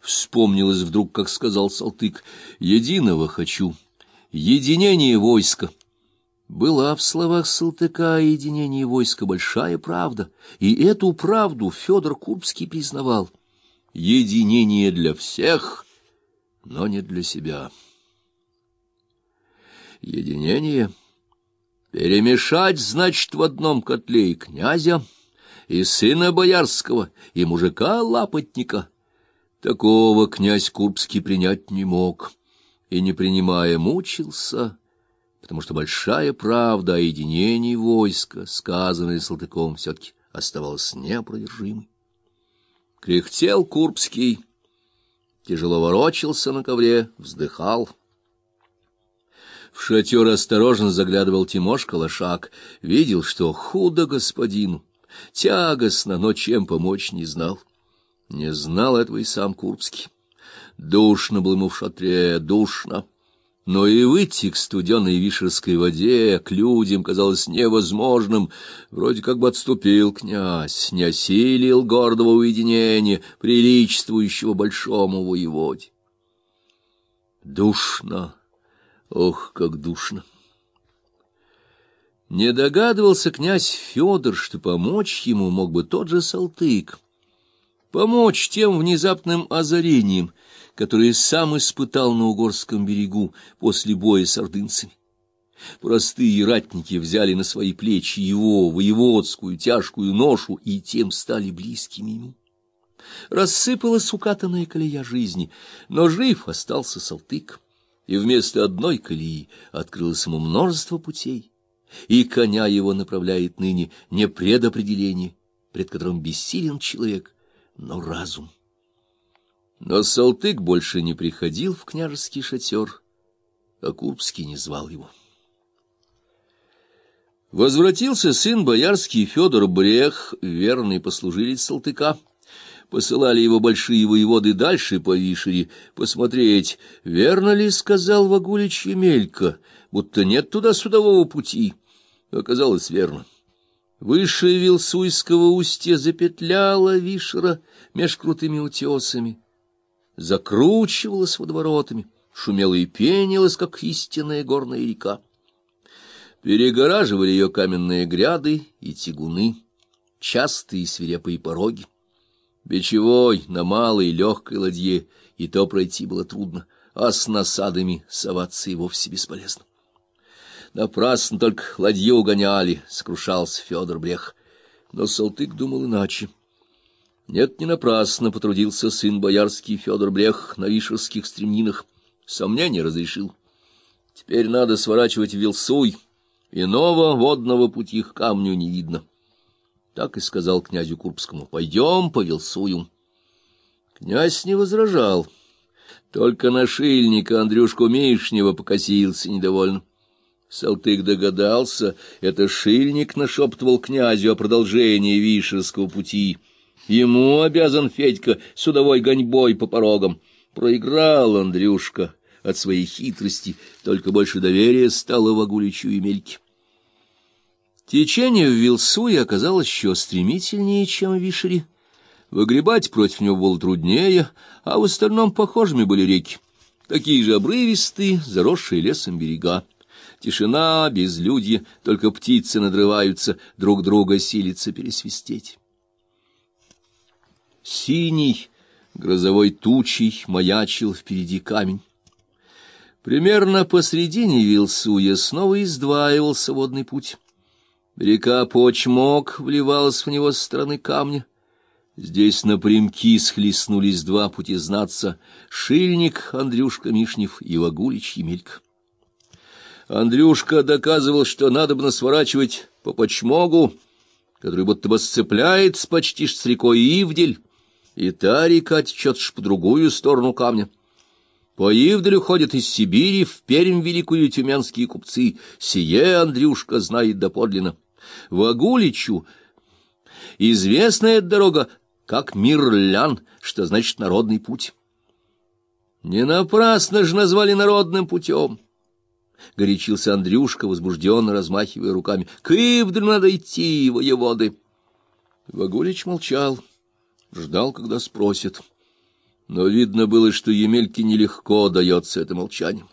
Вспомнилось вдруг, как сказал Салтык, «Единого хочу, единение войска». Была в словах Салтыка о единении войска большая правда, и эту правду Федор Курбский признавал. Единение для всех, но не для себя. Единение перемешать, значит, в одном котле и князя, и сына боярского, и мужика-лапотника. Такого князь Курбский принять не мог, и, не принимая, мучился, потому что большая правда о единении войска, сказанная Салтыком, все-таки оставалась неопровержимой. Кряхтел Курбский, тяжело ворочался на ковре, вздыхал. В шатер осторожно заглядывал Тимошка Лошак, видел, что худо господину, тягостно, но чем помочь не знал. Не знал этого и сам Курбский. Душно было ему в шатре, душно. Но и выйти к студеной вишерской воде к людям казалось невозможным. Вроде как бы отступил князь, не осилил гордого уединения, приличествующего большому воеводе. Душно, ох, как душно! Не догадывался князь Федор, что помочь ему мог бы тот же Салтык. Помочь тем внезапным озарением — который сам испытал на Угорском берегу после боя с ордынцами. Простые ратники взяли на свои плечи его воеводскую тяжкую ношу и тем стали близкими ему. Рассыпалась укатанная колея жизни, но жив остался Салтык, и вместо одной колеи открылось ему множество путей, и коня его направляет ныне не предопределение, пред которым бессилен человек, но разум. Но Салтык больше не приходил в княжеский шатер, а Курбский не звал его. Возвратился сын боярский Федор Брех, верный послужилец Салтыка. Посылали его большие воеводы дальше по Вишере посмотреть, верно ли сказал Вагулич Емелька, будто нет туда судового пути. Оказалось верно. Выше Вилсуйского устья запетляла Вишера меж крутыми утесами закручивалась водоворотами, шумела и пенилась, как истинная горная река. Перегораживали ее каменные гряды и тягуны, частые свирепые пороги. Бичевой на малой легкой ладье и то пройти было трудно, а с насадами соваться и вовсе бесполезно. Напрасно только ладью угоняли, — скрушался Федор Брех. Но Салтык думал иначе. Нет, не напрасно потрудился сын боярский Федор Брех на вишерских стремнинах. Сомнение разрешил. Теперь надо сворачивать в Вилсуй. Иного водного пути к камню не видно. Так и сказал князю Курбскому. Пойдем по Вилсую. Князь не возражал. Только нашильника Андрюшку Мишнева покосился недовольно. Салтык догадался, это шильник нашептывал князю о продолжении Вишерского пути — Ему обязан Федька судовой гоньбой по порогам. Проиграл Андрюшка от своей хитрости, только больше доверия стало Вагуличу и Мельке. Течение в Вилсуе оказалось еще стремительнее, чем в Вишере. Выгребать против него было труднее, а в остальном похожими были реки. Такие же обрывистые, заросшие лесом берега. Тишина, безлюдье, только птицы надрываются, друг друга силятся пересвистеть. Синий грозовой тучей маячил впереди камень. Примерно посредине Вилсуя снова издваивался водный путь. Река Почмок вливалась в него с стороны камня. Здесь напрямки схлестнулись два пути знаться — Шильник, Андрюшка Мишнев и Вагулич Емелька. Андрюшка доказывал, что надо бы сворачивать по Почмогу, который будто бы сцепляется почти с рекой Ивдель, и та река течет по другую сторону камня. По Ивдалю ходят из Сибири в Пермь великую тюменские купцы. Сие Андрюшка знает доподлинно. В Агуличу известная дорога, как Мирлян, что значит народный путь. Не напрасно же назвали народным путем. Горячился Андрюшка, возбужденно размахивая руками. — К Ивдалю надо идти, воеводы. Вагулич молчал ждал, когда спросят. но видно было, что Емельке нелегко дается это молчание.